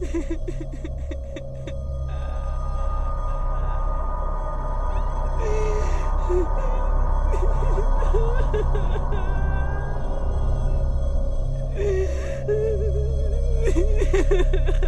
Ha ha ha.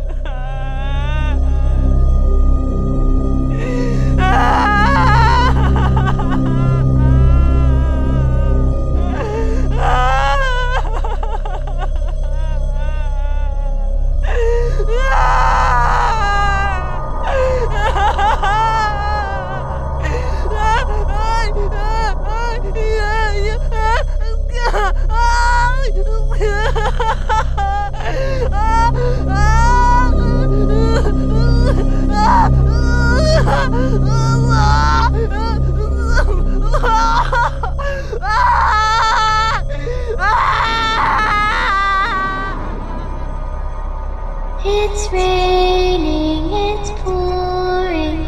It's raining, it's pouring.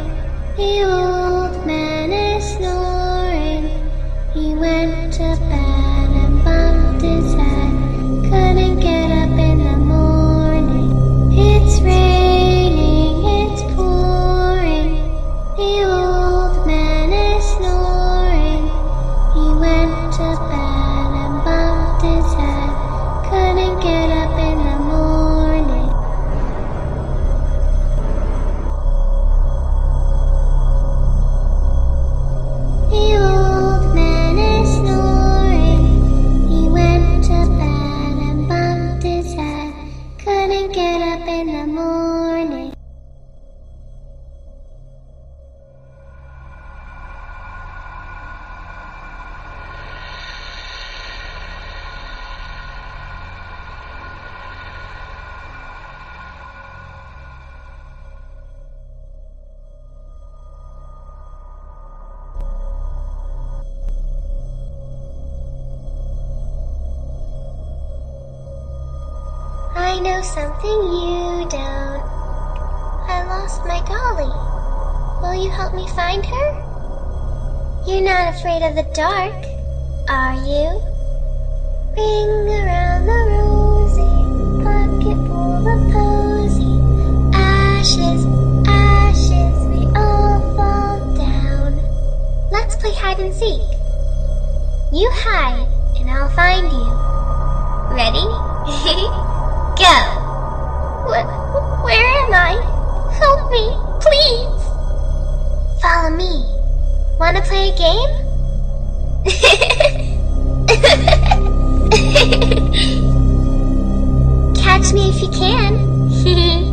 The old man is snoring. He went to bed and bumped his head. Couldn't get up in the morning. It's raining, it's pouring. The old man is snoring. He went to bed I know something you don't. I lost my dolly. Will you help me find her? You're not afraid of the dark, are you? Ring around the rosy, pocket full of posy. Ashes, ashes, we all fall down. Let's play hide and seek. You hide, and I'll find you. Ready? Go. Wh- wh- where am I? Help me, please. Follow me. Wanna play a game? Catch me if you can.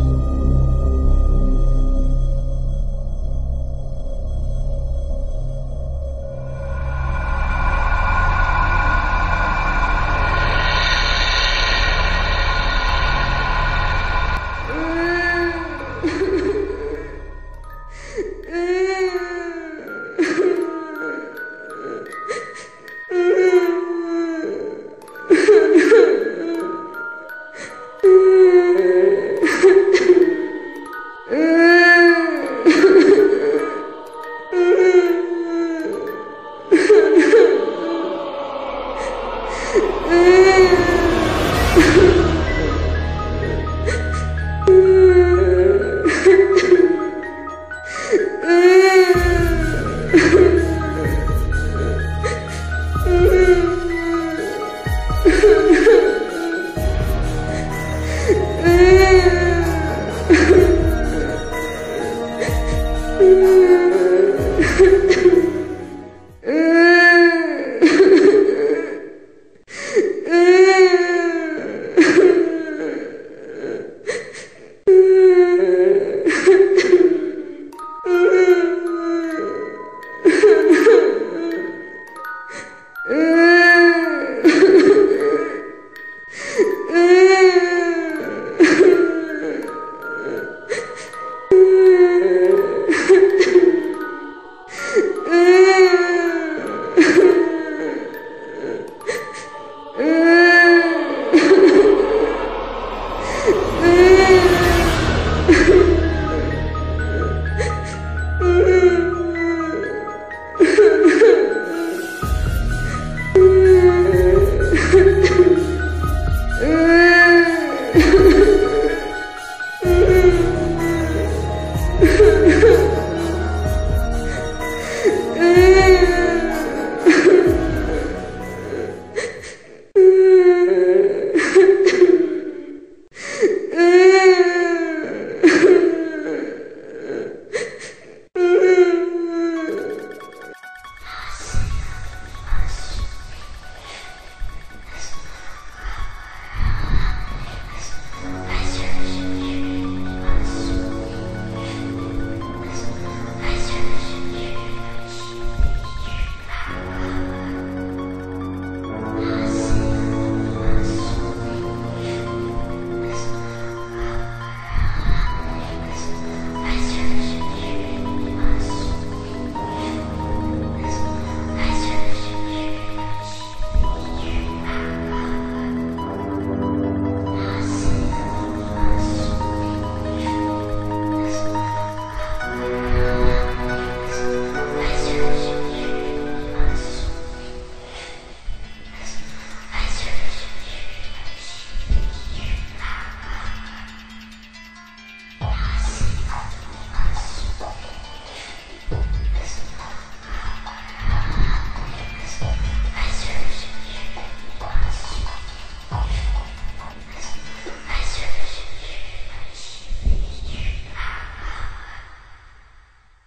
Hum.